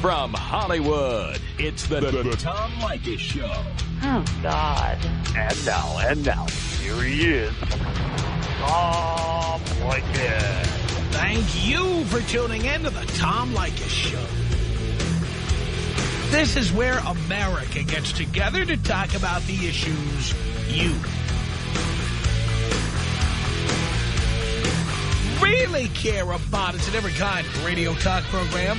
From Hollywood, it's the, the, the Tom Leykis Show. Oh, God. And now, and now, here he is, Tom Leykis. Thank you for tuning in to the Tom Leykis Show. This is where America gets together to talk about the issues you really care about. It's a different kind of radio talk program.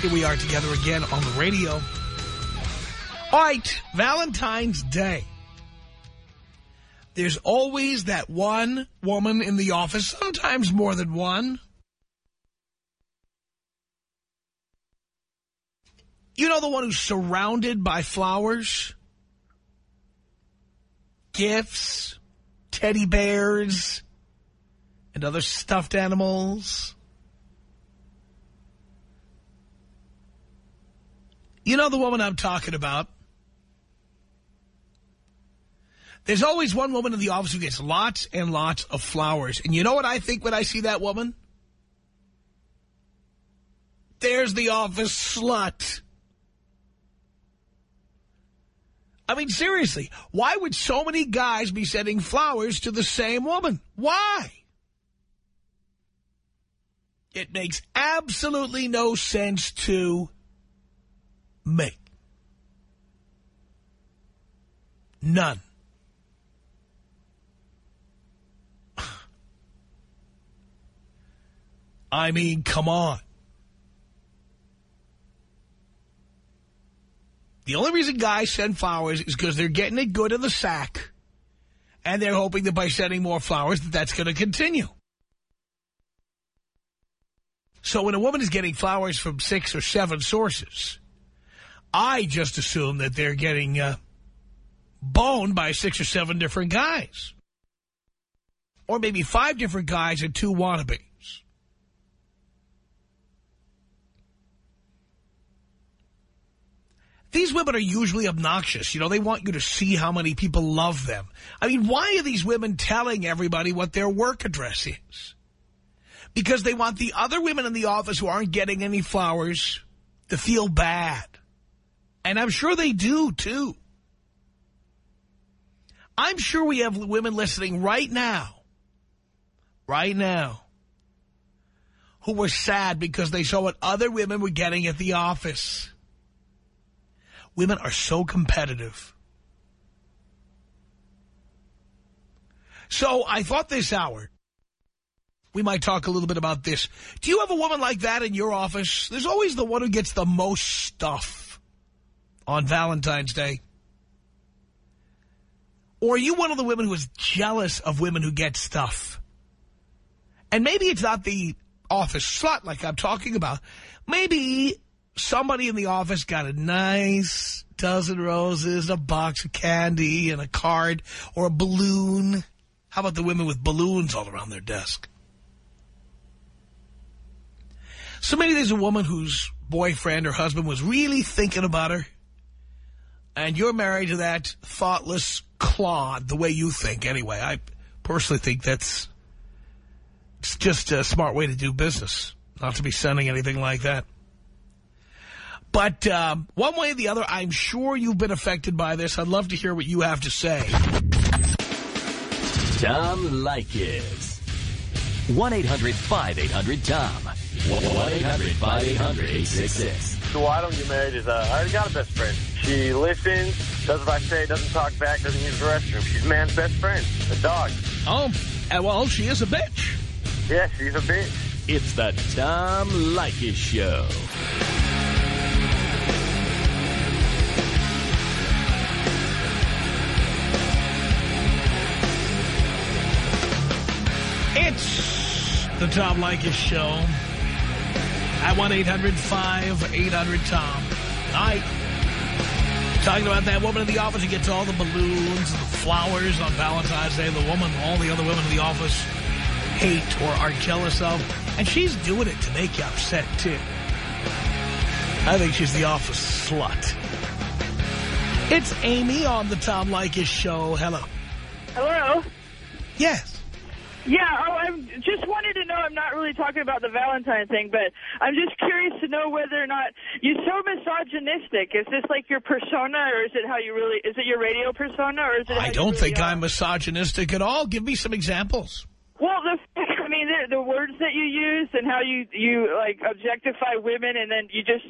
Here we are together again on the radio. All right, Valentine's Day. There's always that one woman in the office, sometimes more than one. You know the one who's surrounded by flowers? Gifts, teddy bears, and other stuffed animals. You know the woman I'm talking about? There's always one woman in the office who gets lots and lots of flowers. And you know what I think when I see that woman? There's the office slut. I mean, seriously, why would so many guys be sending flowers to the same woman? Why? It makes absolutely no sense to me. None. I mean, come on. The only reason guys send flowers is because they're getting it good in the sack. And they're hoping that by sending more flowers that that's going to continue. So when a woman is getting flowers from six or seven sources, I just assume that they're getting uh, boned by six or seven different guys. Or maybe five different guys and two wannabes. These women are usually obnoxious. You know, they want you to see how many people love them. I mean, why are these women telling everybody what their work address is? Because they want the other women in the office who aren't getting any flowers to feel bad. And I'm sure they do, too. I'm sure we have women listening right now, right now, who were sad because they saw what other women were getting at the office. Women are so competitive. So I thought this hour, we might talk a little bit about this. Do you have a woman like that in your office? There's always the one who gets the most stuff on Valentine's Day. Or are you one of the women who is jealous of women who get stuff? And maybe it's not the office slut like I'm talking about. Maybe somebody in the office got a nice dozen roses, a box of candy, and a card, or a balloon. How about the women with balloons all around their desk? So maybe there's a woman whose boyfriend or husband was really thinking about her, and you're married to that thoughtless clod the way you think anyway. I personally think that's it's just a smart way to do business, not to be sending anything like that. But um, one way or the other, I'm sure you've been affected by this. I'd love to hear what you have to say. Tom Leykis. 1-800-5800-TOM. 1-800-5800-866. So why don't get married is uh, I already got a best friend. She listens, does what I say, doesn't talk back, doesn't use the restroom. She's man's best friend, a dog. Oh, well, she is a bitch. Yeah, she's a bitch. It's the Tom Leykis Show. It's the Tom Leykis Show. At 1-800-5800-TOM. Tonight, talking about that woman in the office who gets all the balloons and the flowers on Valentine's Day. The woman all the other women in the office hate or are jealous of. And she's doing it to make you upset, too. I think she's the office slut. It's Amy on the Tom Leykis show. Hello. Hello? Yes. Yeah, oh, I just wanted to know, I'm not really talking about the Valentine thing, but I'm just curious to know whether or not you're so misogynistic. Is this like your persona, or is it how you really, is it your radio persona, or is it I don't really think are? I'm misogynistic at all. Give me some examples. Well, the, I mean, the, the words that you use and how you, you like, objectify women, and then you just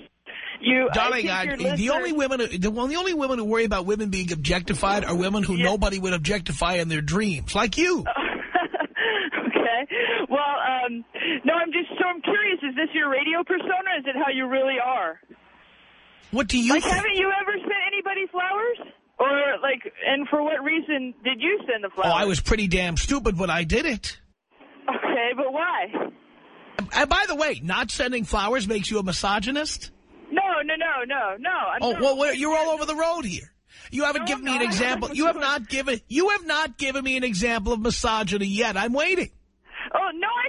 you, Darling, I, the only women, the, well, the only women who worry about women being objectified are women who yeah. nobody would objectify in their dreams, like you. um, no, I'm just so I'm curious. Is this your radio persona? Is it how you really are? What do you like? Think? Haven't you ever sent anybody flowers? Or like, and for what reason did you send the flowers? Oh, I was pretty damn stupid when I did it. Okay, but why? And by the way, not sending flowers makes you a misogynist? No, no, no, no, no. I'm oh, well, well, you're all over the road here. You haven't no, given me an example. You have not given you have not given me an example of misogyny yet. I'm waiting. Oh no, I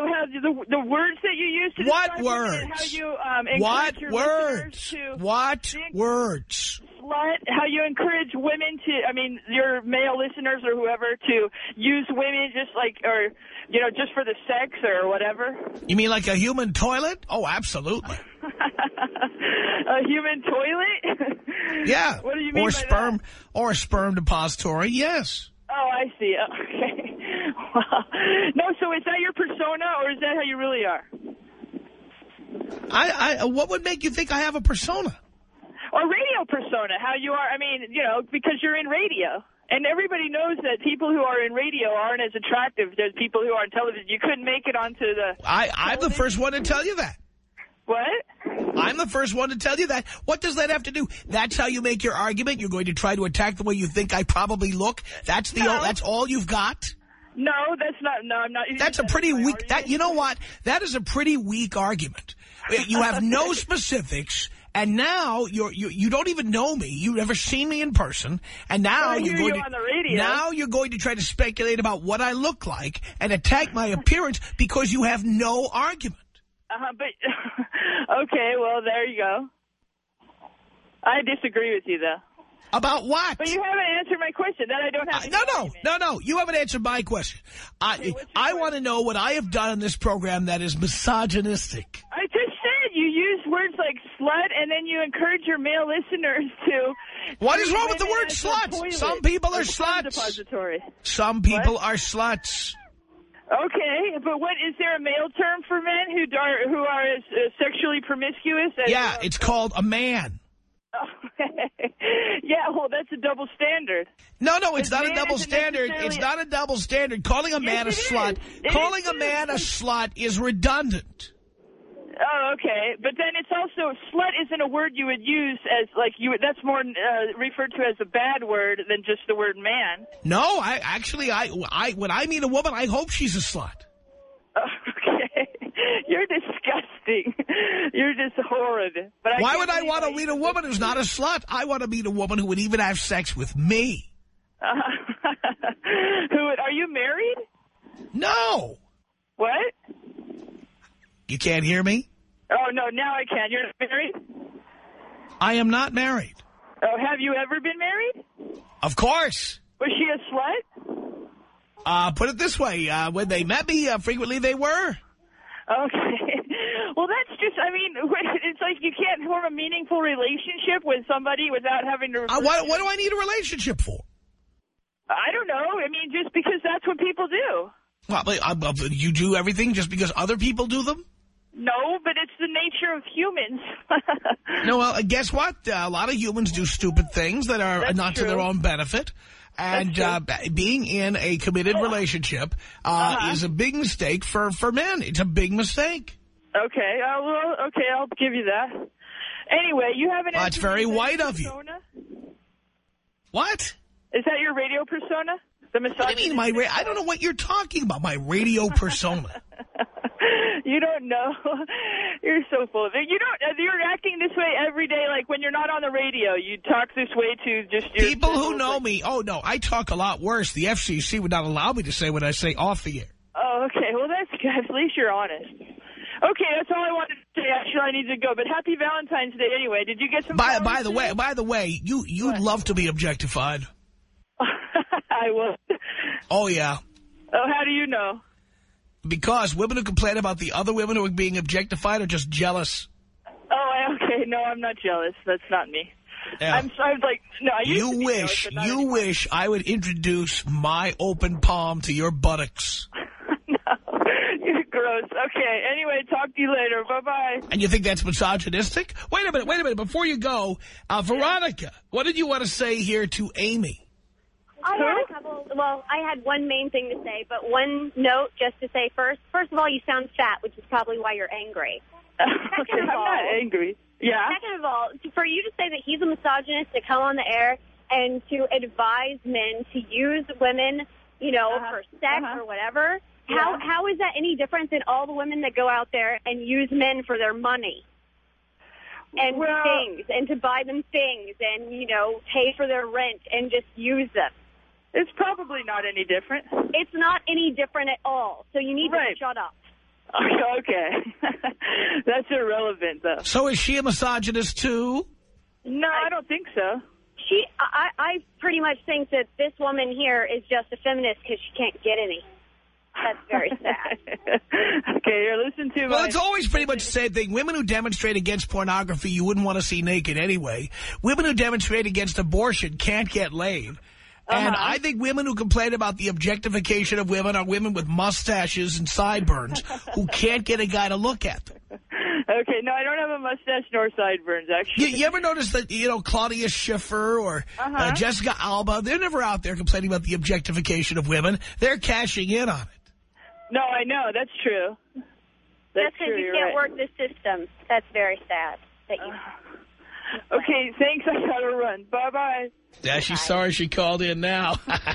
The, the, words that you use to what words? how you um, what words? what words? Slut. How you encourage women to? I mean, your male listeners or whoever to use women just like or you know just for the sex or whatever. You mean like a human toilet? Oh, absolutely. a human toilet? yeah. What do you mean or sperm that? or a sperm depository? Yes. Oh, I see. Okay. no, so is that your persona, or is that how you really are? I, I, what would make you think I have a persona? Or radio persona, how you are. I mean, you know, because you're in radio. And everybody knows that people who are in radio aren't as attractive as people who are on television. You couldn't make it onto the... I, I'm the first one to tell you that. What? I'm the first one to tell you that. What does that have to do? That's how you make your argument? You're going to try to attack the way you think I probably look? That's the no. that's all you've got? No, that's not. No, I'm not. That's a pretty weak. Argument. That you know what? That is a pretty weak argument. You have no specifics, and now you're you you don't even know me. You've never seen me in person, and now you're going you to now you're going to try to speculate about what I look like and attack my appearance because you have no argument. Uh, -huh, but, okay, well, there you go. I disagree with you, though. About what? But you haven't answered my question. That I don't have. Uh, no, no, no, no. You haven't answered my question. I I want to know what I have done in this program that is misogynistic. I just said you use words like slut, and then you encourage your male listeners to. What is wrong with the word slut? Some people are sluts. Depository. Some people what? are sluts. Okay, but what is there a male term for men who are who are as, uh, sexually promiscuous? As, yeah, it's called a man. yeah, well, that's a double standard. No, no, it's not a double standard. It's not a double standard. Calling a man yes, a slut, calling a man a slut is redundant. Oh, okay. But then it's also, slut isn't a word you would use as, like, you. that's more uh, referred to as a bad word than just the word man. No, I actually, I, I when I meet a woman, I hope she's a slut. Okay. You're disgusting. You're just horrid. But Why would I want to meet a woman who's not a slut? I want to meet a woman who would even have sex with me. Uh, who would, are you married? No. What? You can't hear me? Oh, no, now I can. You're not married? I am not married. Oh, have you ever been married? Of course. Was she a slut? Uh, put it this way. Uh, when they met me, uh, frequently they were. Okay. Well, that's just, I mean, it's like you can't form a meaningful relationship with somebody without having to... Uh, what, what do I need a relationship for? I don't know. I mean, just because that's what people do. Well, uh, you do everything just because other people do them? No, but it's the nature of humans. no, well, guess what? Uh, a lot of humans do stupid things that are That's not true. to their own benefit. And uh, being in a committed relationship uh, uh -huh. is a big mistake for, for men. It's a big mistake. Okay, uh, well, okay, I'll give you that. Anyway, you have an... That's very white of you. What? Is that your radio persona? The do you mean, my I don't know what you're talking about, my radio persona. You don't know. You're so full of it. You don't. uh, You're acting this way every day. Like when you're not on the radio, you talk this way to just your People who know like- me, oh, no, I talk a lot worse. The FCC would not allow me to say what I say off the air. Oh, okay. Well, that's good. At least you're honest. Okay, that's all I wanted to say. Actually, I need to go. But happy Valentine's Day anyway. Did you get some? By, by the way, by the way, you, you'd love to be objectified. I will. Oh, yeah. Oh, how do you know? Because women who complain about the other women who are being objectified are just jealous. Oh, okay. No, I'm not jealous. That's not me. Yeah. I'm sorry. Like, no, I used to you wish, jealous, you anymore. wish I would introduce my open palm to your buttocks. no, you're gross. Okay. Anyway, talk to you later. Bye bye. And you think that's misogynistic? Wait a minute, wait a minute. Before you go, uh, Veronica, what did you want to say here to Amy? I had a couple. Well, I had one main thing to say, but one note just to say first. First of all, you sound fat, which is probably why you're angry. okay, I'm not angry. Yeah. Second of all, for you to say that he's a misogynist to come on the air and to advise men to use women, you know, Uh-huh. for sex Uh-huh. or whatever, how Yeah. how is that any different than all the women that go out there and use men for their money? And Well- things, and to buy them things, and, you know, pay for their rent, and just use them. It's probably not any different. It's not any different at all. So you need Right. to shut up. Okay. That's irrelevant, though. So is she a misogynist too? No, I don't think so. She, I, I pretty much think that this woman here is just a feminist because she can't get any. That's very sad. okay, you're listening to me. Well, my... it's always pretty much the same thing. Women who demonstrate against pornography, you wouldn't want to see naked anyway. Women who demonstrate against abortion can't get laid. And Uh-huh. I think women who complain about the objectification of women are women with mustaches and sideburns who can't get a guy to look at them. Okay, no, I don't have a mustache nor sideburns, actually. you ever notice that, you know, Claudia Schiffer or uh Uh-huh. Jessica Alba, they're never out there complaining about the objectification of women. They're cashing in on it. No, I know. That's true. That's, That's because true. you can't right. work the system. That's very sad. That you. Okay, thanks. I gotta run. Bye-bye. Yeah, she's sorry she called in now.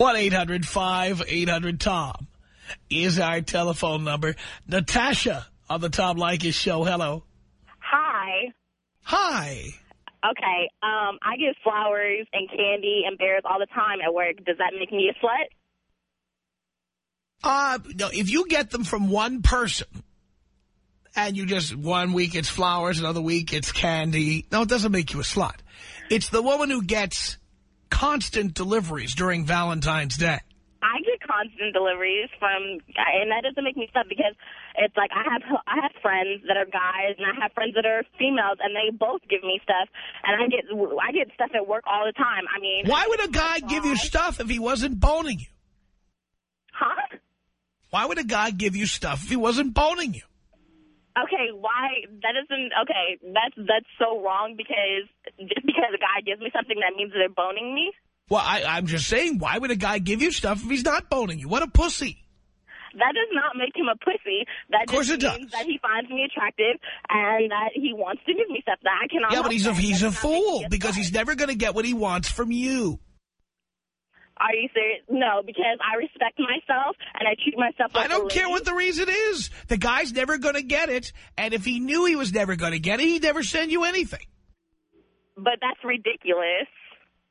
1-800-5800-TOM is our telephone number. Natasha on the Tom Leykis show. Hello. Hi. Hi. Okay. Um, I get flowers and candy and bears all the time at work. Does that make me a slut? Uh, no, if you get them from one person and you just, one week it's flowers, another week it's candy, no, it doesn't make you a slut. It's the woman who gets constant deliveries during Valentine's Day. I get constant deliveries from, and that doesn't make me slut because it's like I have I have friends that are guys and I have friends that are females and they both give me stuff and I get I get stuff at work all the time. I mean, Why would a guy give you stuff if he wasn't boning you? huh? Why would a guy give you stuff if he wasn't boning you? Okay, why that isn't okay? That's that's so wrong because just because a guy gives me something that means they're boning me. Well, I, I'm just saying, why would a guy give you stuff if he's not boning you? What a pussy. That does not make him a pussy. That Of course just it means does. that he finds me attractive and that he wants to give me stuff that I cannot. Yeah, but he's a, he's a fool because he's never going to get what he wants from you. Are you serious? No, because I respect myself and I treat myself like I don't care what the reason is. The guy's never going to get it, and if he knew he was never going to get it, he'd never send you anything. But that's ridiculous.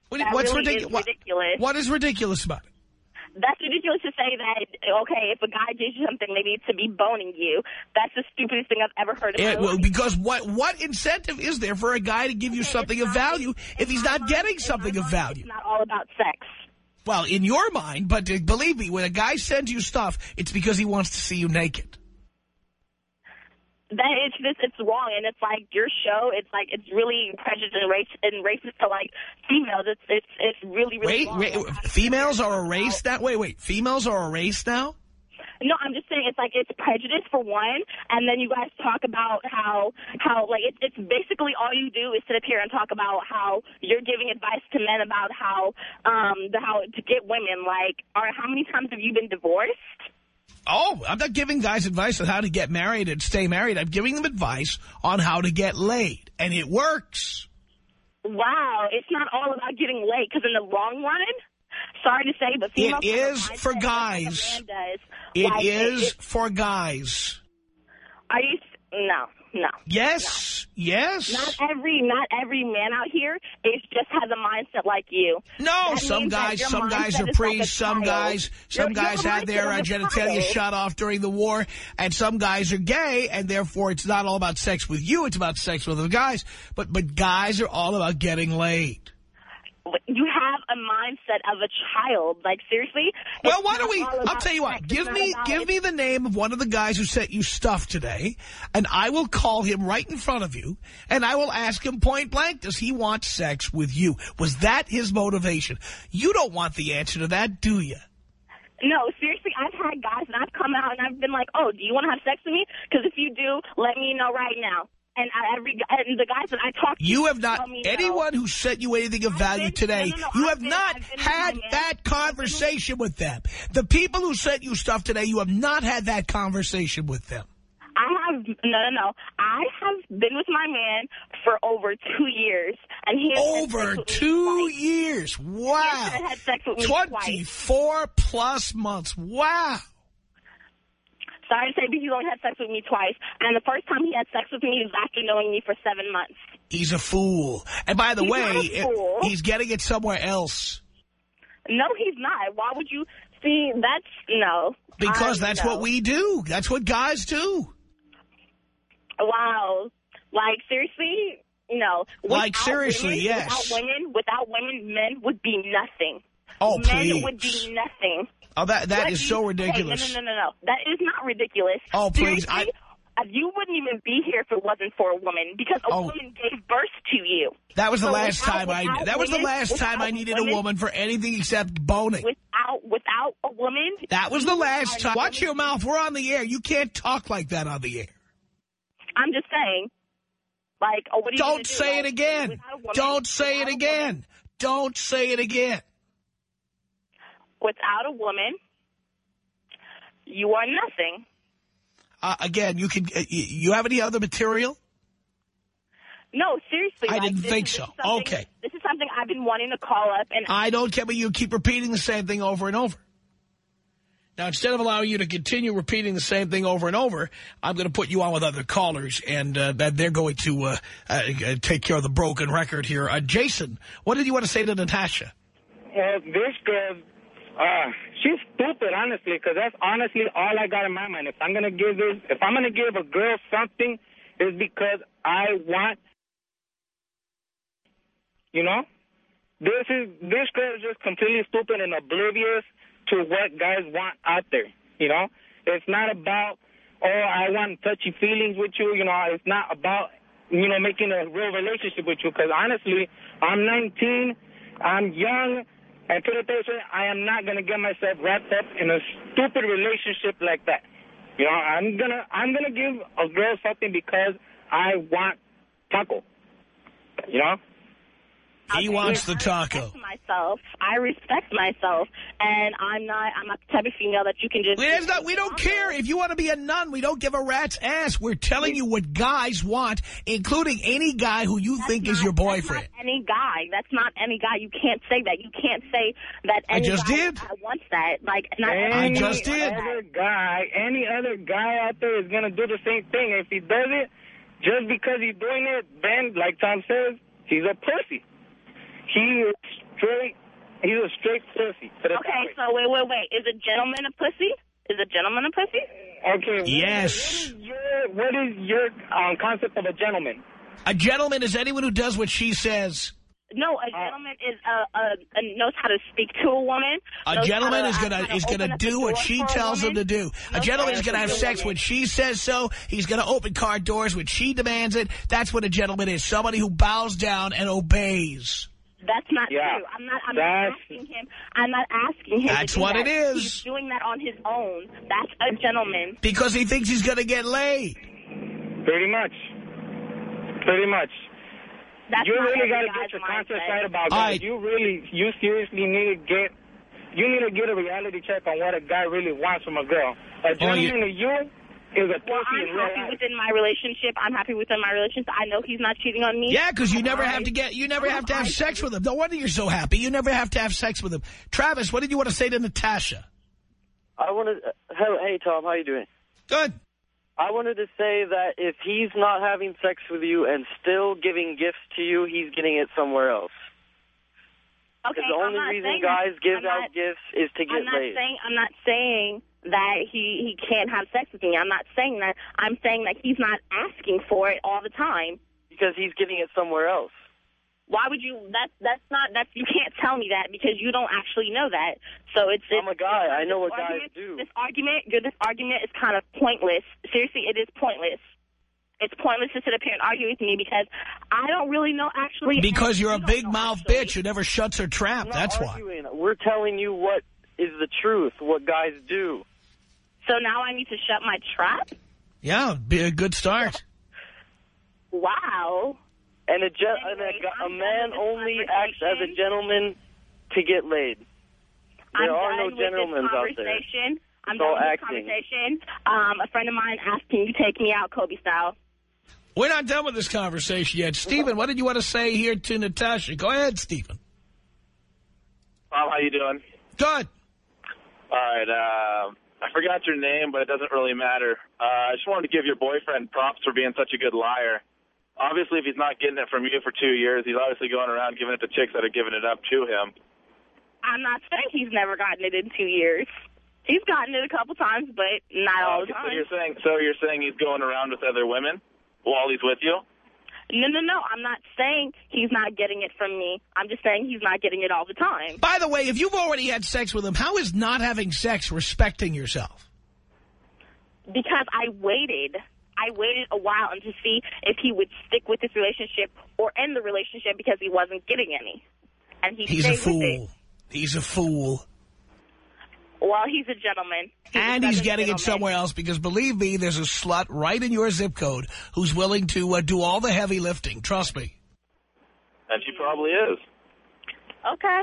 What, That what's really ridic- is what- ridiculous. what is ridiculous about it? That's ridiculous to say that, okay, if a guy gives you something, they need to be boning you. That's the stupidest thing I've ever heard in Yeah, well, because what what incentive is there for a guy to give you something of value if he's not mind- getting something of mind, value? It's not all about sex. Well, in your mind, but uh, believe me, when a guy sends you stuff, it's because he wants to see you naked. That it's just it's wrong and it's like your show it's like it's really prejudiced and racist and racist to like females it's it's it's really really Wait, wrong. wait, females are a race that way? Wait, females are a race now? no i'm just saying it's like it's prejudice for one and then you guys talk about how how like it's it's basically all you do is sit up here and talk about how you're giving advice to men about how um the how to get women like are how many times have you been divorced Oh, I'm not giving guys advice on how to get married and stay married. I'm giving them advice on how to get laid, and it works. Wow, it's not all about getting laid because in the long run, sorry to say, but It is for just like a guys. does. It Like, is it- for guys. Are you? No, no. Yes, yes. Not every, not every man out here is just has a mindset like you. No, That some guys, some guys are is like priests, some child. guys, some You're- guys you're had their uh, genitalia child. shot off during the war, and some guys are gay, and therefore it's not all about sex with you, it's about sex with other guys. But but guys are all about getting laid. You have a mindset of a child. Like seriously. Well, why don't we? I'll tell you what. Give me, give me the name of one of the guys who sent you stuff today, and I will call him right in front of you, and I will ask him point blank: Does he want sex with you? Was that his motivation? You don't want the answer to that, do you? No, seriously, I've had guys and I've come out and I've been like, "Oh, do you want to have sex with me? Because if you do, let me know right now." And every and the guys that I talk to, You have not, tell me no. anyone who sent you anything of value been- today, no, no, you I've have been- not had that conversation with them. The people who sent you stuff today, you have not had that conversation with them. I have no, no, no. I have been with my man for over two years, and he Over sex with me two years. Wow. has had sex with me twice. 24 plus months. Wow. Sorry to say, but he's only had sex with me twice. And the first time he had sex with me was after knowing me for seven months. He's a fool. And by the He's way, not a fool. it- he's getting it somewhere else. No, he's not. Why would you see? That's no. Because I- that's no. what we do. That's what guys do. Wow. Like seriously, no. Like, Without seriously, women, yes. Without women, without women, men would be nothing. Oh, men please. would be nothing. Oh, that that What is do so ridiculous. Hey, no, no, no, no, no. That is not ridiculous. Oh, please, Seriously, uh, you wouldn't even be here if it wasn't for a woman because a Oh. woman gave birth to you. That was the So last without- time I. without That was the last time I needed a woman for anything except boning. Without without a woman, That was the last time. Watch your mouth. We're on the air. You can't talk like that on the air. I'm just saying. Like, oh, what are you Don't do? say it again. without a woman- Don't say it again. Don't say it again. Without a woman, you are nothing. Uh, again, you can. Uh, you have any other material? No, seriously. I like, didn't think is- so. this Okay. This is something I've been wanting to call up, and I don't care, but you keep repeating the same thing over and over. Now, instead of allowing you to continue repeating the same thing over and over, I'm going to put you on with other callers, and uh, that they're going to uh, uh, uh, take care of the broken record here. Uh, Jason, what did you want to say to Natasha? Well, this girl, uh, she's stupid, honestly, because that's honestly all I got in my mind. If I'm gonna give this, if I'm gonna give a girl something, it's because I want, you know, this is this girl is just completely stupid and oblivious to what guys want out there. You know, it's not about oh I want touchy feelings with you. You know, it's not about you know making a real relationship with you. Because honestly, I'm 19, I'm young. And put the way, I am not gonna get myself wrapped up in a stupid relationship like that. You know, I'm gonna I'm gonna give a girl something because I want taco. You know? He Okay, wants the I taco. respect myself. I respect myself, and I'm not. I'm not the type of female that you can just. We, it's not, we don't care. If you want to be a nun, we don't give a rat's ass. We're telling you what guys want, including any guy who you think is your boyfriend. That's not any guy. That's not any guy. You can't say that. You can't say that. I Any just guy did. Wants that? Like not I Any just did. other guy, any other guy out there is gonna do the same thing. If he does it, just because he's doing it, then like Tom says, he's a pussy. He is straight. He's a straight pussy. Put it that Okay, so wait, wait, wait. Is a gentleman a pussy? Is a gentleman a pussy? Okay. Yes. What is your, what is your um, concept of a gentleman? A gentleman is anyone who does what she says. No, a gentleman is a, a, a knows how to speak to a woman. A gentleman to- is gonna is gonna do what she tells him to do. A gentleman how is to gonna have sex woman. when she says so. He's gonna open car doors when she demands it. That's what a gentleman is. Somebody who bows down and obeys. That's not Yeah, true. I'm not. I'm that's- not asking him. I'm not asking him. That's what that. it is. He's doing that on his own. That's a gentleman. Because he thinks he's gonna get laid. Pretty much. Pretty much. That's you really got to get your conscience mindset. right about that. right. You really, you seriously need to get, you need to get a reality check on what a guy really wants from a girl. A Oh, you- gentleman to you He was a Well, I'm happy life. within my relationship. I'm happy within my relationship. I know he's not cheating on me. Yeah, because you never I- have to get, you never have to have I- sex with him. No wonder you're so happy. You never have to have sex with him. Travis, what did you want to say to Natasha? I wanted. Hey, hey, Tom, how you doing? Good. I wanted to say that if he's not having sex with you and still giving gifts to you, he's getting it somewhere else. Okay, Because the I'm only not reason saying guys that. give I'm out not- gifts is to get I'm not laid. saying I'm not saying that he he can't have sex with me. I'm not saying that. I'm saying that he's not asking for it all the time. because he's getting it somewhere else. Why would you? That's that's not that's you can't tell me that because you don't actually know that. So it's. I'm a guy. I know this what guys do. This argument, your this argument is kind of pointless. Seriously, it is pointless. It's pointless to sit up here and argue with me because I don't really know actually. Because you're a big mouth actually. bitch who never shuts her trap. I'm not That's why. We're telling you what is the truth, what guys do. So now I need to shut my trap. Yeah, be a good start. Wow. And a, ge- and Anyway, a, gu- a I'm done man only acts as a gentleman to get laid. There I'm are no gentlemen out there. conversation. I'm It's done all with this acting. conversation. Um, a friend of mine asked, can you take me out Kobe style? We're not done with this conversation yet. Stephen, what did you want to say here to Natasha? Go ahead, Stephen. Bob, how you doing? Good. All right. Uh, I forgot your name, but it doesn't really matter. Uh, I just wanted to give your boyfriend props for being such a good liar. Obviously, if he's not getting it from you for two years, he's obviously going around giving it to chicks that are giving it up to him. I'm not saying he's never gotten it in two years. He's gotten it a couple times, but not all the Okay, so time. you're saying so you're saying he's going around with other women while he's with you? No, no, no. I'm not saying he's not getting it from me. I'm just saying he's not getting it all the time. By the way, if you've already had sex with him, how is not having sex respecting yourself? Because I waited. I waited a while and to see if he would stick with this relationship or end the relationship because he wasn't getting any. And he He's a with it. fool. He's a fool. Well, he's a gentleman. He's a And he's southern getting it somewhere else because, believe me, there's a slut right in your zip code who's willing to uh, do all the heavy lifting. Trust me. And she probably is. Okay.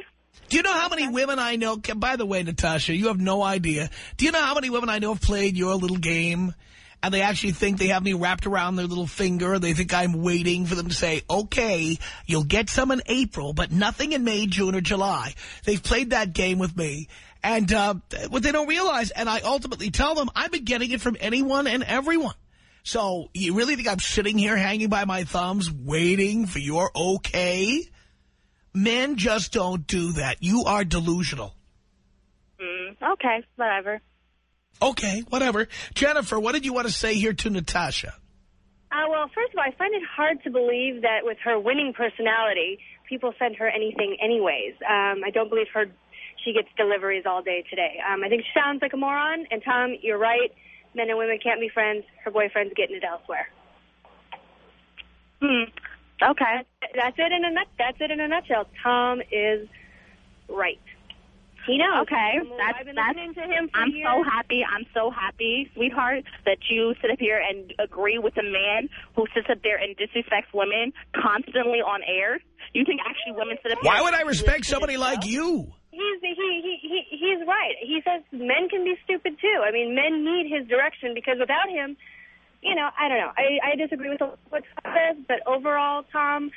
Do you know how many women I know? By the way, Natasha, you have no idea. Do you know how many women I know have played your little game? And they actually think they have me wrapped around their little finger. They think I'm waiting for them to say, okay, you'll get some in April, but nothing in May, June, or July. They've played that game with me. And uh, what they don't realize, and I ultimately tell them, I've been getting it from anyone and everyone. So you really think I'm sitting here hanging by my thumbs waiting for your okay? Men just don't do that. You are delusional. Mm, okay, whatever. Okay, whatever. Jennifer, what did you want to say here to Natasha? Uh, well, first of all, I find it hard to believe that with her winning personality, people send her anything anyways. Um, I don't believe her. She gets deliveries all day today. Um, I think she sounds like a moron. And Tom, you're right. Men and women can't be friends. Her boyfriend's getting it elsewhere. Hmm. Okay. That's it in a nut. That's it in a nutshell. Tom is right. He knows. Okay, that's I've been that's. listening to him for I'm years. so happy. I'm so happy, sweetheart, that you sit up here and agree with a man who sits up there and disrespects women constantly on air. You think actually women sit up here? Why would I respect somebody like you? He's he, he he he's right. He says men can be stupid too. I mean, men need his direction because without him, you know, I don't know. I I disagree with what Tom says, but overall, Tom,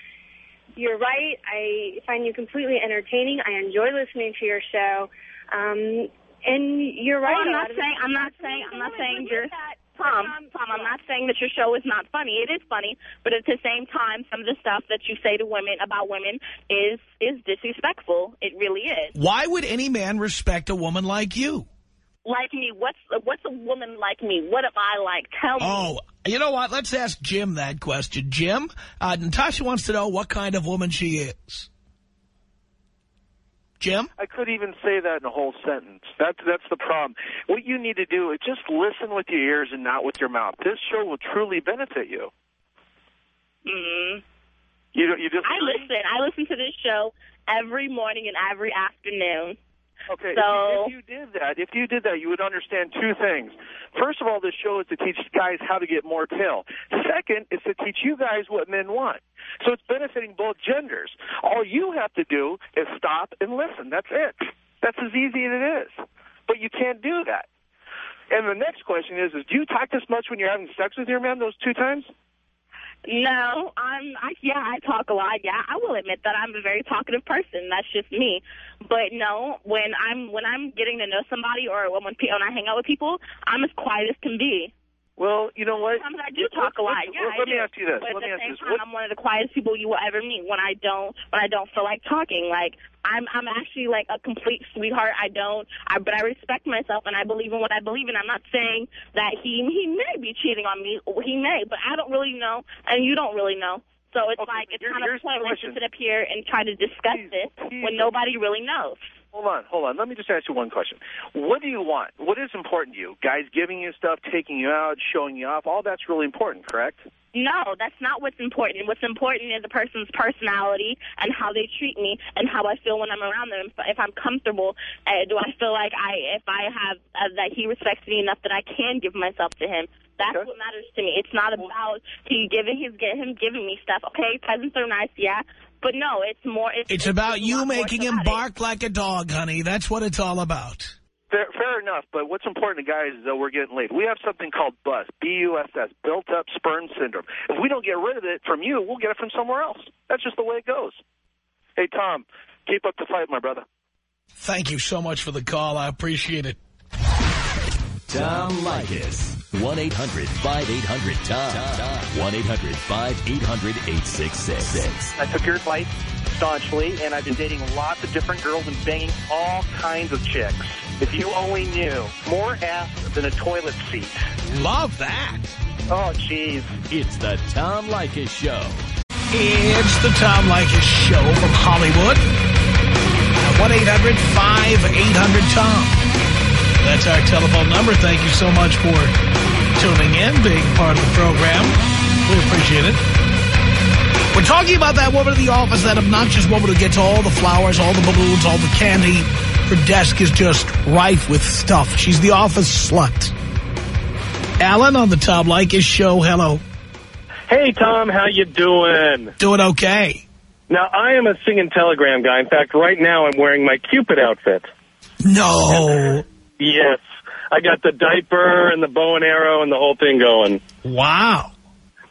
you're right. I find you completely entertaining. I enjoy listening to your show. Um, and you're right. Well, I'm not lot of the saying. I'm not saying. I'm not saying you're. that. Tom, Tom, Tom, I'm not saying that your show is not funny. It is funny, but at the same time, some of the stuff that you say to women about women is is disrespectful. It really is. Why would any man respect a woman like you? Like me, what's what's a woman like me? What am I like? Tell me. Oh, you know what? Let's ask Jim that question. Jim, uh, Natasha wants to know what kind of woman she is. Jim? I could even say that in a whole sentence. That's that's the problem. What you need to do is just listen with your ears and not with your mouth. This show will truly benefit you. Mm. You don't- you just I listen. I listen to this show every morning and every afternoon. Okay, So- if, you, if you did that, if you did that, you would understand two things. First of all, this show is to teach guys how to get more tail. Second is to teach you guys what men want. So it's benefiting both genders. All you have to do is stop and listen. That's it. That's as easy as it is. But you can't do that. And the next question is, is do you talk this much when you're having sex with your man those two times? No, I'm. I, yeah, I talk a lot. Yeah, I will admit that I'm a very talkative person. That's just me. But no, when I'm when I'm getting to know somebody or when when, I hang out with people, I'm as quiet as can be. Well, you know what? Sometimes I do Let- talk a lot. let- Yeah, let I me do. ask you this. But Let me at the ask same this. time, What- I'm one of the quietest people you will ever meet when I don't when I don't feel like talking. Like I'm I'm actually like a complete sweetheart. I don't. I but I respect myself and I believe in what I believe in. I'm not saying that he he may be cheating on me. He may, but I don't really know, and you don't really know. So it's Okay, like it's kind of pointless to sit up here and try to discuss this when nobody really knows. Hold on, hold on. Let me just ask you one question. What do you want? What is important to you? Guys giving you stuff, taking you out, showing you off, all that's really important, correct? No, that's not what's important. What's important is a person's personality and how they treat me and how I feel when I'm around them. If, if I'm comfortable, uh, do I feel like I, if I have uh, that he respects me enough that I can give myself to him? That's what matters to me. It's not about he giving his get him giving me stuff. Okay, presents are nice, yeah, but no, it's more. It's, It's about you making him bark like a dog, honey. That's what it's all about. Fair, enough, but what's important to guys is that we're getting laid. We have something called BUS, B-U-S-S, built-up sperm syndrome. If we don't get rid of it from you, we'll get it from somewhere else. That's just the way it goes. Hey, Tom, keep up the fight, my brother. Thank you so much for the call. I appreciate it. Tom Leykis. 1-800-5800-TOM. 1-800-5800-866. I took your advice staunchly, and I've been dating lots of different girls and banging all kinds of chicks. If you only knew, more ass than a toilet seat. Love that. Oh, jeez. It's the Tom Leykis Show. It's the Tom Leykis Show from Hollywood. At 1-800-5800-TOM. That's our telephone number. Thank you so much for tuning in, being part of the program. We appreciate it. We're talking about that woman in the office, that obnoxious woman who gets all the flowers, all the balloons, all the candy. Her desk is just rife with stuff. She's the office slut. Alan on the Tom Leykis Show. Hello. Hey, Tom, how you doing? Doing okay. Now, I am a singing telegram guy. In fact, right now I'm wearing my Cupid outfit. No. Yes. I got the diaper and the bow and arrow and the whole thing going. Wow.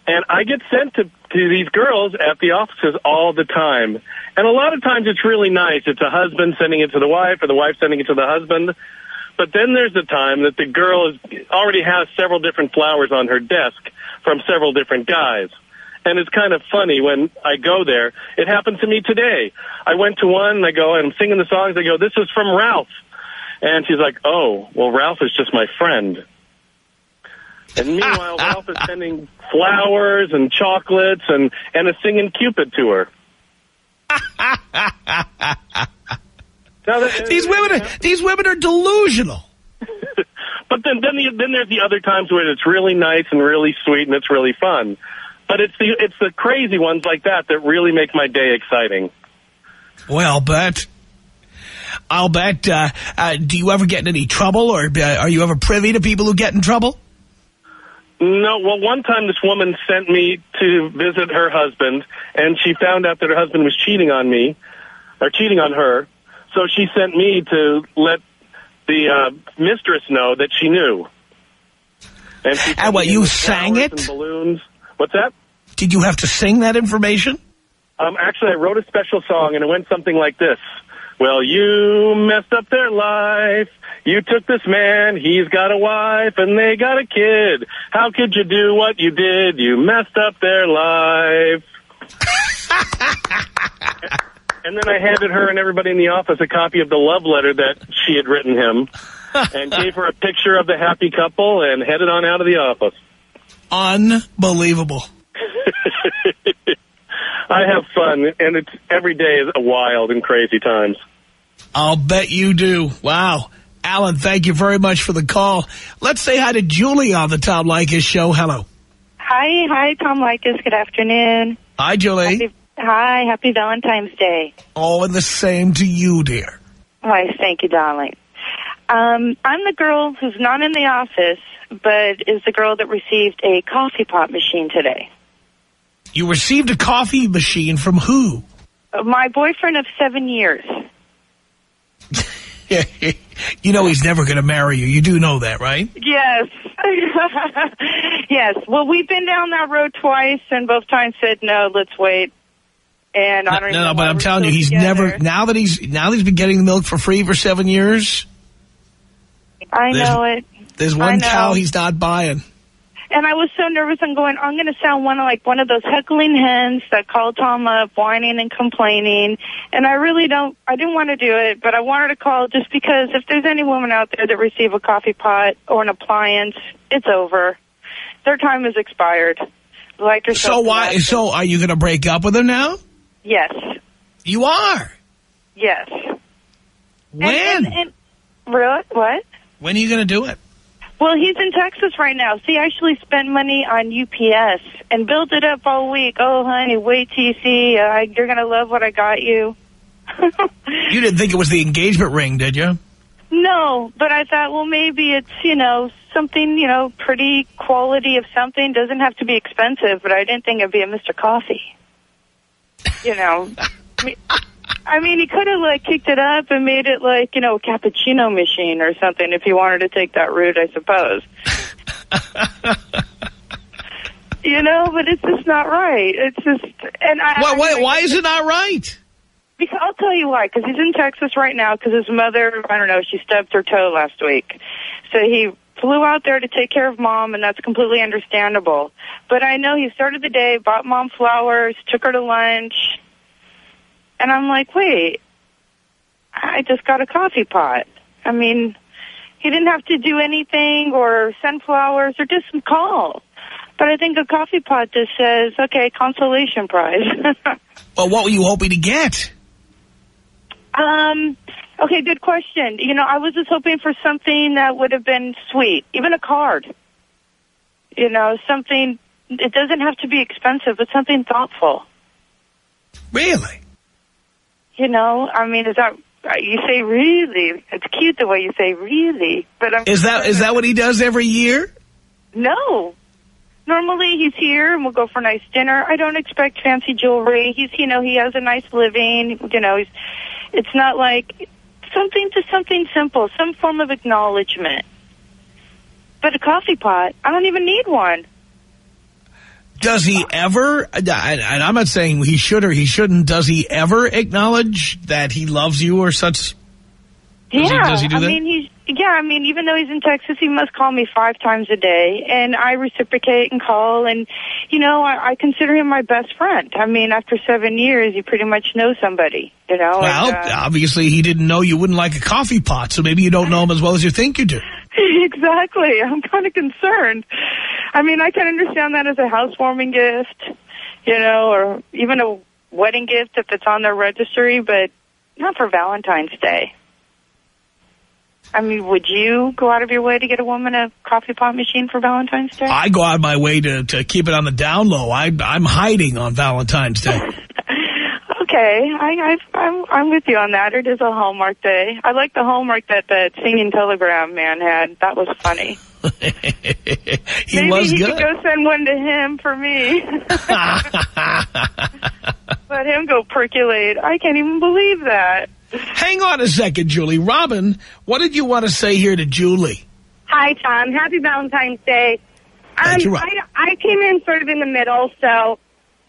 And I get sent to, to these girls at the offices all the time. And a lot of times it's really nice. It's a husband sending it to the wife or the wife sending it to the husband. But then there's the time that the girl is, already has several different flowers on her desk from several different guys. And it's kind of funny when I go there. It happened to me today. I went to one and I go, and I'm singing the songs. I go, this is from Ralph. And she's like, oh, well, Ralph is just my friend. And meanwhile, Ralph is sending flowers and chocolates and, and a singing Cupid to her. Now that- These women are, these women are delusional. But then, then, the, then there's the other times where it's really nice and really sweet and it's really fun. But it's the it's the crazy ones like that that really make my day exciting. Well, bet. I'll bet. Uh, uh, do you ever get in any trouble, or uh, are you ever privy to people who get in trouble? No, well, one time this woman sent me to visit her husband, and she found out that her husband was cheating on me, or cheating on her. So she sent me to let the uh, mistress know that she knew. And, she And what, you sang it? Balloons. What's that? Did you have to sing that information? Um, actually, I wrote a special song, and it went something like this. Well, you messed up their life. You took this man, he's got a wife, and they got a kid. How could you do what you did? You messed up their life. and then I handed her and everybody in the office a copy of the love letter that she had written him, and gave her a picture of the happy couple, and headed on out of the office. Unbelievable. I have fun, and it's every day is a wild and crazy times. I'll bet you do. Wow. Alan, thank you very much for the call. Let's say hi to Julie on the Tom Leykis show. Hello. Hi, hi, Tom Leykis. Good afternoon. Hi, Julie. Happy, hi, happy Valentine's Day. Oh, and the same to you, dear. Why, thank you, darling. Um, I'm the girl who's not in the office, but is the girl that received a coffee pot machine today. You received a coffee machine from who? My boyfriend of seven years. you know he's never going to marry you. You do know that, right? Yes. yes. Well, we've been down that road twice, and both times said, no, let's wait. And I don't No, no, know but I'm telling you, he's together. never, now that he's, now that he's been getting the milk for free for seven years, I know it. there's one cow he's not buying. And I was so nervous. I'm going, I'm going to sound one of like one of those heckling hens that call Tom up, whining and complaining. And I really don't, I didn't want to do it, but I wanted to call just because if there's any woman out there that receive a coffee pot or an appliance, it's over. Their time has expired. Like yourself. So why, so are you going to break up with him now? Yes. You are. Yes. When? And, and, and, really? What? When are you going to do it? Well, he's in Texas right now. See, I actually spent money on UPS and built it up all week. Oh, honey, wait till you see. Uh, you're going to love what I got you. You didn't think it was the engagement ring, did you? No, but I thought, well, maybe it's, you know, something, you know, pretty quality of something. Doesn't have to be expensive, but I didn't think it'd be a Mr. Coffee. You know. I mean- he could have, like, kicked it up and made it, like, you know, a cappuccino machine or something if he wanted to take that route, I suppose. you know, but it's just not right. It's just, and I... Why, I- why, why is it not right? because I'll tell you why. Because he's in Texas right now. Because his mother, I don't know, she stubbed her toe last week, so he flew out there to take care of mom, and that's completely understandable. But I know he started the day, bought mom flowers, took her to lunch, and I'm like, wait, I just got a coffee pot. I mean, he didn't have to do anything or send flowers or just call. But I think a coffee pot just says, okay, consolation prize. Well, what were you hoping to get? Um, okay, good question. You know, I was just hoping for something that would have been sweet, even a card. You know, something, it doesn't have to be expensive, but something thoughtful. Really? You know, I mean, is that, you say really, it's cute the way you say really, but I'm. Is that is that what he does every year? No. Normally he's here and we'll go for a nice dinner. I don't expect fancy jewelry. He's, you know, he has a nice living. You know, he's, it's not like something to something simple, some form of acknowledgement. But a coffee pot, I don't even need one. Does he ever, and I'm not saying he should or he shouldn't, does he ever acknowledge that he loves you or such? Does he- yeah, does he do I that? mean, he's yeah. I mean, even though he's in Texas, he must call me five times a day, and I reciprocate and call. And you know, I, I consider him my best friend. I mean, after seven years, you pretty much know somebody. You know. Well, and, uh, obviously he didn't know you wouldn't like a coffee pot, so maybe you don't know him as well as you think you do. exactly. I'm kind of concerned. I mean, I can understand that as a housewarming gift, you know, or even a wedding gift if it's on their registry, but not for Valentine's Day. I mean, would you go out of your way to get a woman a coffee pot machine for Valentine's Day? I go out of my way to, to keep it on the down low. I, I'm hiding on Valentine's Day. Okay, I, I, I'm, I'm with you on that. It is a Hallmark day. I like the Hallmark that that singing telegram man had. That was funny. he Maybe was he good. could go send one to him for me. Let him go percolate. I can't even believe that. Hang on a second, Julie. Robin, what did you want to say here to Julie? Hi, Tom. Happy Valentine's Day. Thank um, you, Rob. I, I came in sort of in the middle, so,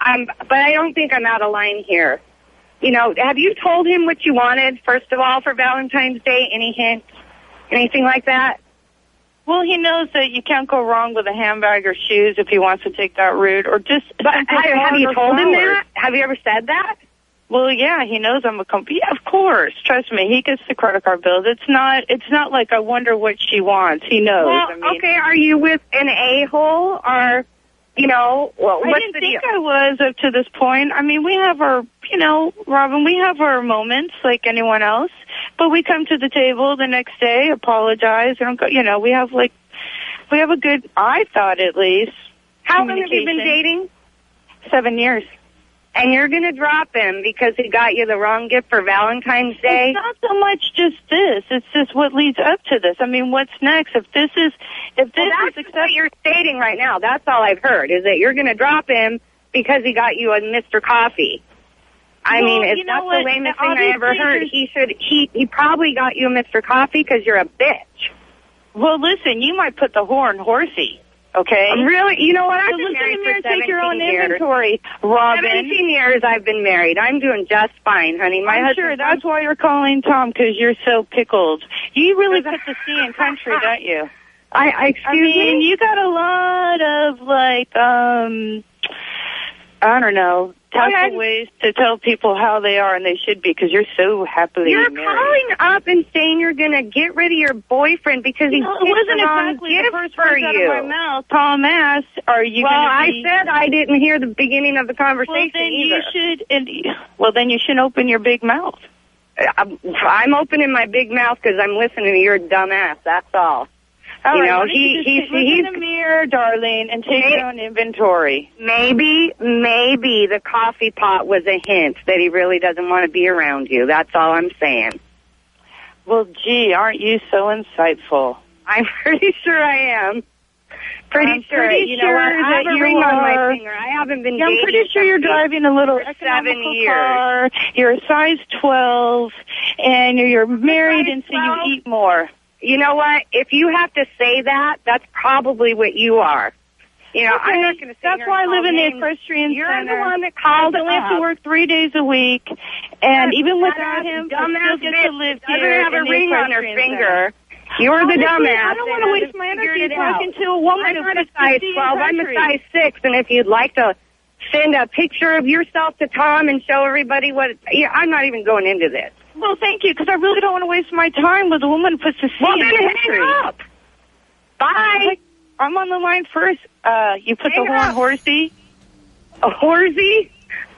um, but I don't think I'm out of line here. You know, have you told him what you wanted, first of all, for Valentine's Day? Any hints? Anything like that? Well, he knows that you can't go wrong with a handbag or shoes if he wants to take that route, or just. But have, have you flowers told him that? Have you ever said that? Well, yeah, he knows I'm a company. Yeah, of course. Trust me, he gets the credit card bills. It's not. It's not like I wonder what she wants. He knows. Well, I mean, okay, are you with an a-hole or, you know, well, I didn't think deal? I was up to this point. I mean, we have our, you know, Robin, we have our moments like anyone else, but we come to the table the next day, apologize, and go, you know, we have like, we have a good, I thought at least. How long have you been dating? Seven years. And you're going to drop him because he got you the wrong gift for Valentine's Day? It's not so much just this. It's just what leads up to this. I mean, what's next? If this is, if this Well, is that's what you're stating right now. That's all I've heard, is that you're going to drop him because he got you a Mr. Coffee. I Well, mean, know that's the lamest thing I ever heard, he should he he probably got you a Mr. Coffee because you're a bitch. Well, listen, you might put the horn horsey, okay? Really? You know what? I've So been married for and take your own 17 years. inventory, Robin. 17 years I've been married. I'm doing just fine, honey. My I'm husband. sure that's why you're calling Tom, because you're so pickled. You really put the sea in country, don't you? I, I excuse I mean, me. you got a lot of like, um, I don't know, tactful ways to tell people how they are and they should be, because you're so happily You're married. calling up and saying you're going to get rid of your boyfriend because he No, it wasn't exactly the first for words you. out of my mouth. Tom asked, "Are you well, I said I didn't hear the beginning of the conversation Well, then either. you should. And, well, then you should open your big mouth. I'm, I'm opening my big mouth because I'm listening to your dumb ass. That's all. All you right, know, he you he's he's in the mirror, darling, and take your own inventory. maybe maybe the coffee pot was a hint that he really doesn't want to be around you. That's all I'm saying. Well, gee, aren't you so insightful? I'm pretty sure I am. Pretty I'm sure. pretty you know what? sure I have a you ring on my are- finger. I haven't been Yeah, I'm pretty sure you're driving a little seven economical years. car. You're a size 12, and you're married, and so you eat more. You know what? If you have to say that, that's probably what you are. You know, I'm not going to say That's why I live in the equestrian You're center. the one that called I only have to work three days a week, and Yes, even without him, dumbass still get to live doesn't here have a ring on her finger. center. You're the oh, Honestly, dumbass. I don't want to waste my energy talking to a woman I'm who not a size 12. I'm a size 6, and if you'd like to send a picture of yourself to Tom and show everybody what... Yeah, I'm not even going into this. Well, thank you, because I really don't want to waste my time with a woman who puts the sea Well, in then the hang up. Bye. I'm on the line first. Uh, you put Hang the horn horsey. A horsey?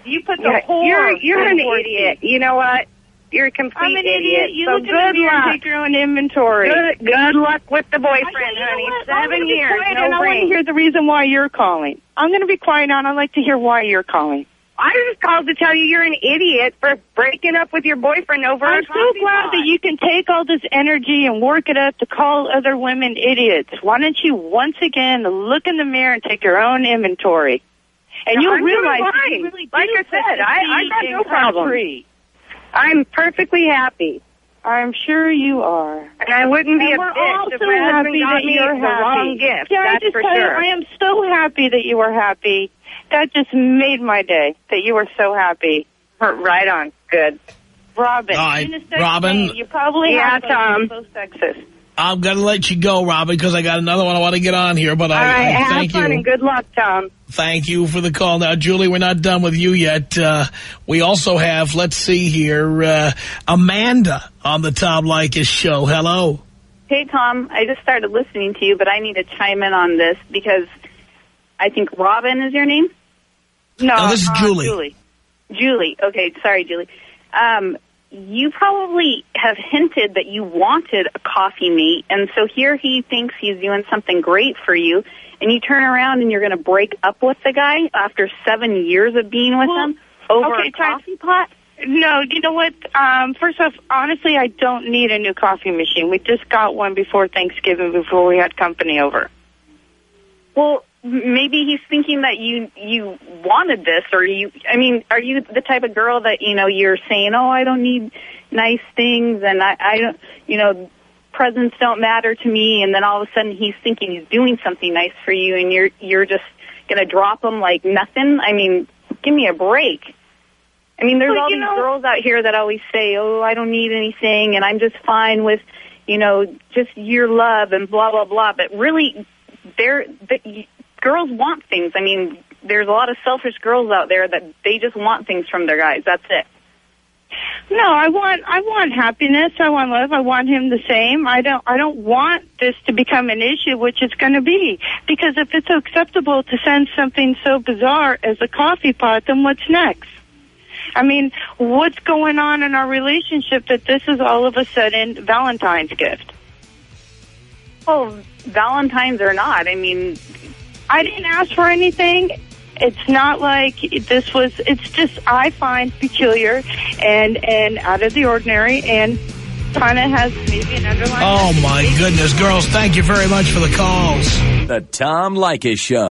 You put the Yeah, whore. you're you're an horsey. idiot. You know what? You're a complete I'm an idiot. You so look good luck. take your own inventory. Good, good luck with the boyfriend, honey. Seven years, no and I want to hear the reason why you're calling. I'm going to be quiet now, and I'd like to hear why you're calling. I just called to tell you you're an idiot for breaking up with your boyfriend over I'm a so glad pot. that you can take all this energy and work it up to call other women idiots. Why don't you once again look in the mirror and take your own inventory? And No, you'll I'm realize you really Like I said, I- I got no problem. I'm perfectly happy. I'm sure you are. And I wouldn't be And a bitch if my husband got me the happy. wrong gift. Can I just for tell you. I am so happy that you were happy. That just made my day. That you were so happy. Right on. Good. Robin. All right, Robin. name. You probably Yeah, have Tom. both sexist. I'm going to let you go, Robin, because I got another one I want to get on here. But All I, right, I have thank fun you. and good luck, Tom. Thank you for the call. Now, Julie, we're not done with you yet. Uh, we also have, let's see here, uh, Amanda on the Tom Leykis show. Hello. Hey, Tom. I just started listening to you, but I need to chime in on this because I think Robin is your name. No, No, this is uh, Julie. Julie. Julie. Okay, sorry, Julie. Um, you probably have hinted that you wanted a coffee mate, and so here he thinks he's doing something great for you, and you turn around and you're going to break up with the guy after seven years of being with Well, him over okay, a coffee pot. No, you know what? Um, first off, honestly, I don't need a new coffee machine. We just got one before Thanksgiving, before we had company over. Well, maybe he's thinking that you you wanted this, or you. I mean, are you the type of girl that you know you're saying, "Oh, I don't need nice things," and I, I don't, you know, presents don't matter to me, and then all of a sudden he's thinking he's doing something nice for you, and you're you're just gonna drop him like nothing. I mean, give me a break. I mean, there's Well, all these know- girls out here that always say, "Oh, I don't need anything, and I'm just fine with, you know, just your love and blah blah blah." But really, they're the, girls want things. I mean, there's a lot of selfish girls out there that they just want things from their guys. That's it. No, I want I want happiness. I want love. I want him the same. I don't I don't want this to become an issue, which it's going to be. Because if it's acceptable to send something so bizarre as a coffee pot, then what's next? I mean, what's going on in our relationship that this is all of a sudden Valentine's gift? Well, Valentine's or not, I mean, I didn't ask for anything. It's not like this was. It's just I find peculiar and and out of the ordinary, and kind of has maybe an underlying. Oh, my goodness. Girls, thank you very much for the calls. The Tom Leykis Show.